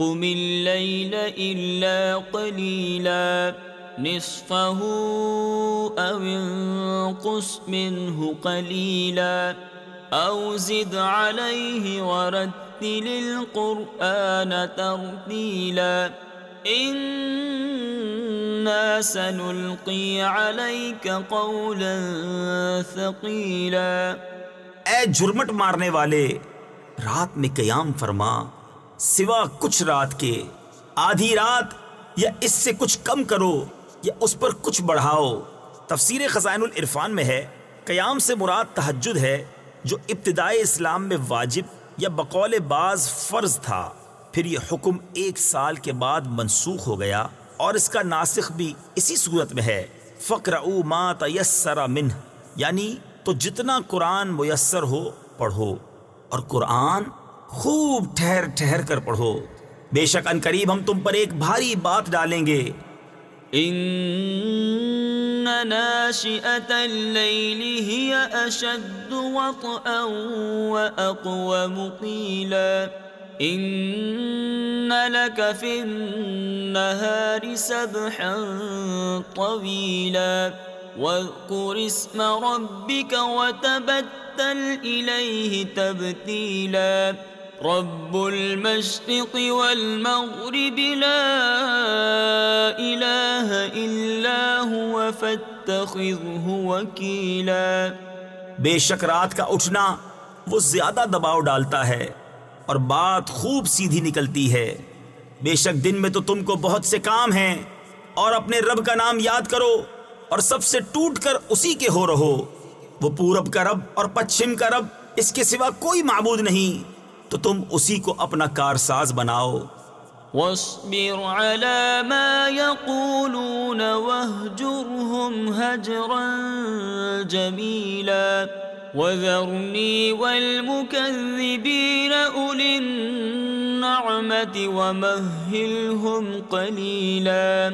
قم الليل إلا قليلا. نصفه أو انقص منه قليلا. أو زد عليه ورتل القرآن ترتيلا. إنا سنلقي عليك قولا ثقيلا. اے جرمٹ مارنے والے، رات میں قیام فرما سوا کچھ رات کے۔ آدھی رات یا اس سے کچھ کم کرو یا اس پر کچھ بڑھاؤ۔ تفسیر خزائن العرفان میں ہے، قیام سے مراد تحجد ہے، جو ابتدائی اسلام میں واجب یا بقول بعض فرض تھا۔ پھر یہ حکم ایک سال کے بعد منسوخ ہو گیا اور اس کا ناسخ بھی اسی صورت میں ہے۔ فقر او ما تیسر من یعنی تو جتنا قرآن میسر ہو، پڑھو۔ اور قرآن خوب ٹھہر ٹھہر کر پڑھو۔ بے شک ان قریب ہم تم پر ایک بھاری بات ڈالیں گے۔ ان ناشئة الليل هي اشد وطئا واقوم قيلا ان لك في النهار سبحا طويلا واذكر اسم ربك وتبتل اليه تبتيلا رب المشرق والمغرب لا الہ الا هو فاتخذه وکیلا بے شک رات کا اٹھنا وہ زیادہ دباؤ ڈالتا ہے اور بات خوب سیدھی نکلتی ہے۔ بے شک دن میں تو تم کو بہت سے کام ہیں اور اپنے رب کا نام یاد کرو اور سب سے ٹوٹ کر اسی کے ہو رہو۔ وہ پورب کا رب اور پچھم کا رب اس کے سوا کوئی معبود نہیں۔ تو تم اسی کو اپنا کارساز بناؤ۔ واصبر على ما يقولون واهجرهم هجرا جميلا۔ وذرني والمكذبين أولي النعمة ومهلهم قليلا۔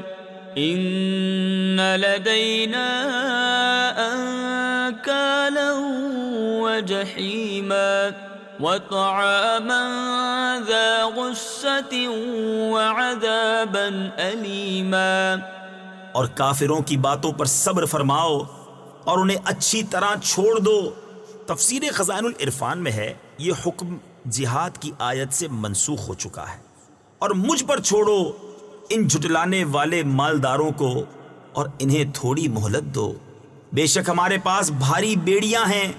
إن لدينا أنكالا وجحيما۔ وطعاما ذا غصة وعذابا أليما اور کافروں کی باتوں پر صبر فرماؤ اور انہیں اچھی طرح چھوڑ دو۔ تفسیر خزان العرفان میں ہے، یہ حکم جہاد کی آیت سے منسوخ ہو چکا ہے۔ اور مجھ پر چھوڑو، ان جھٹلانے والے مالداروں کو اور انہیں تھوڑی مہلت دو۔ بے شک ہمارے پاس بھاری بیڑیاں ہیں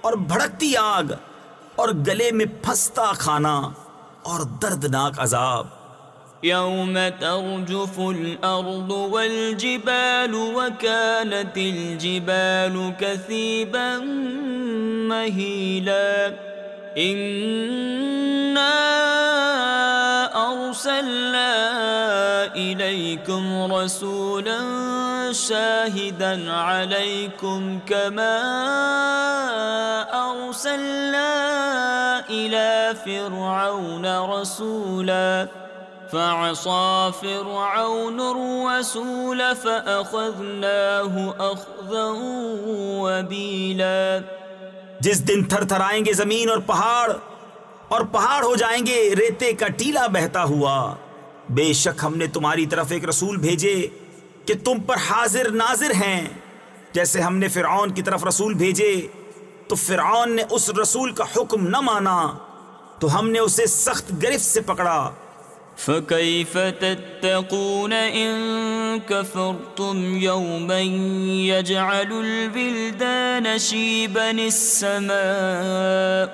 اور بھڑکتی آگ۔ اور گلے میں پھنستا کھانا اور دردناک عذاب۔ يوم ترجف الأرض والجبال وكانت الجبال كثيبا مهيلا إنا أرسلنا إليكم رسولا شاهدا عليكم كما أرسلنا إلى فرعون رسولا فعصى فرعون الرسول فأخذناه أخذا وبيلا جس دن تھر تھر آئیں گے زمین اور پہاڑ اور پہاڑ ہو جائیں گے، ریتے کا ٹیلا بہتا ہوا۔ بے شک ہم نے تمہاری طرف ایک رسول بھیجے۔ کہ تم پر حاضر ناظر ہیں۔ جیسے ہم نے فرعون کی طرف رسول بھیجے، تو فرعون نے اس رسول کا حکم نہ مانا، تو ہم نے اسے سخت گرفت سے پکڑا۔ فكيف تتقون إن كفرتم يوما يجعل البلدان شيبا السماء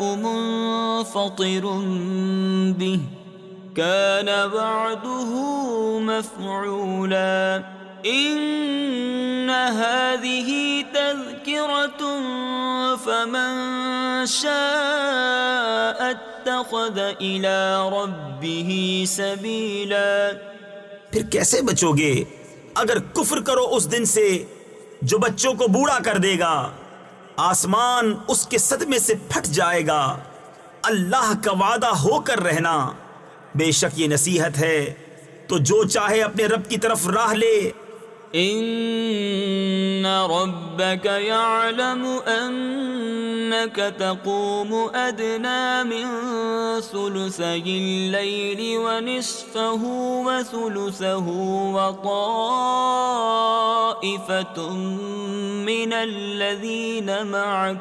منفطر به، كان بعده مفعولا۔ إن هذه تذكرة فمن شاء اتخذ إلى ربه سبيلا۔ پھر کیسے بچو گے؟ اگر کفر کرو اس دن سے جو بچوں کو بوڑھا کر دے گا، آسمان اس کے صدمے سے پھٹ جائے گا۔ اللہ کا وعدہ ہو کر رہنا۔ بے شک یہ نصیحت ہے۔ تو جو چاہے اپنے رب کی طرف راہ لے۔ ان ربك يعلم انك تقوم ادنى من ثلثي الليل ونصفه وثلثه وطائفة من الذين معك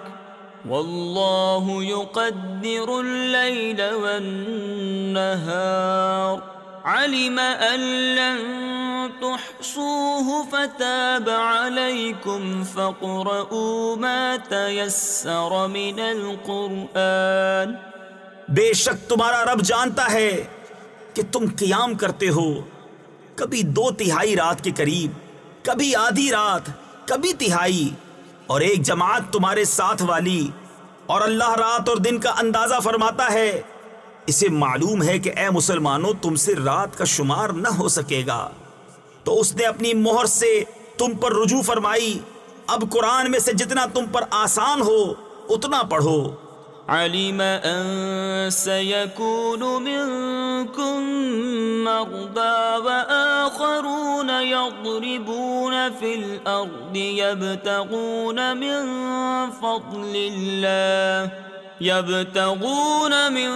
والله يقدر الليل والنهار علم ان لن تحصوه فتاب عليكم فقرؤوا ما تيسر من القرآن. بے شک تمہارا رب جانتا ہے کہ تم قیام کرتے ہو، کبھی دو تہائی رات کے قریب، کبھی آدھی رات، کبھی تہائی، اور ایک جماعت تمہارے ساتھ والی، اور اللہ رات اور دن کا اندازہ فرماتا ہے اسے معلوم ہے کہ اے مسلمانوں، تم سے رات کا شمار نہ ہو سکے گا۔ تو اس نے اپنی مہر سے تم پر رجوع فرمائی، اب قرآن میں سے جتنا تم پر آسان ہو، اتنا پڑھو۔ علم ان سيكون منكم مرضى وآخرون يضربون في الأرض يبتغون من فضل الله يبتغون من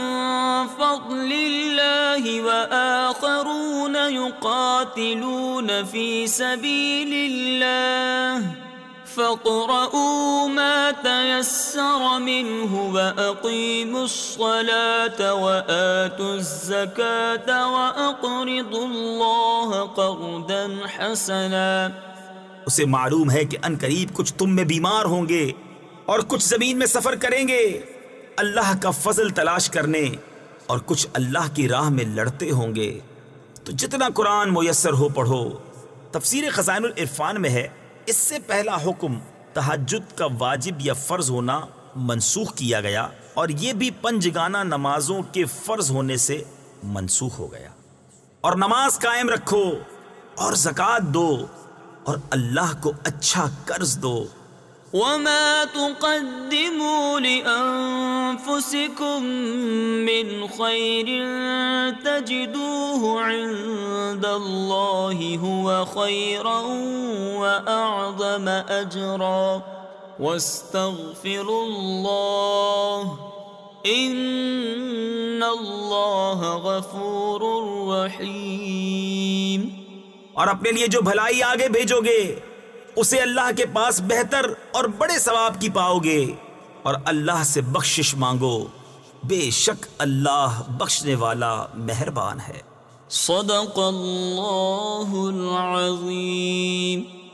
فضل الله وآخرون يقاتلون في سبيل الله فاقرؤوا ما تيسر منه وأقيموا الصلاة وآتوا الزكاة وأقرضوا الله قردا حسنا اسے معلوم ہے کہ ان قریب کچھ تم میں بیمار ہوں گے اور کچھ زمین میں سفر کریں گے۔ اللہ کا فضل تلاش کرنے اور کچھ اللہ کی راہ میں لڑتے ہوں گے۔ تو جتنا قرآن میسر ہو پڑھو، تفسیر خزائن العرفان میں ہے، اس سے پہلا حکم تحجد کا واجب یا فرض ہونا منسوخ کیا گیا اور یہ بھی پنجگانہ نمازوں کے فرض ہونے سے منسوخ ہو گیا۔ اور نماز قائم رکھو اور زکوٰۃ دو اور اللہ کو اچھا قرض دو۔ وما تقدموا لأنفسكم من خير تجدوه عند الله هو خيرا وأعظم أجرا واستغفروا الله إن الله غفور رحيم اور اپنے لیے جو بھلائی آگے بھیجو گے اسے اللہ کے پاس بہتر اور بڑے ثواب کی پاؤ گے۔ اور اللہ سے بخشش مانگو۔ بے شک اللہ بخشنے والا مہربان ہے۔ صدق اللہ العظیم۔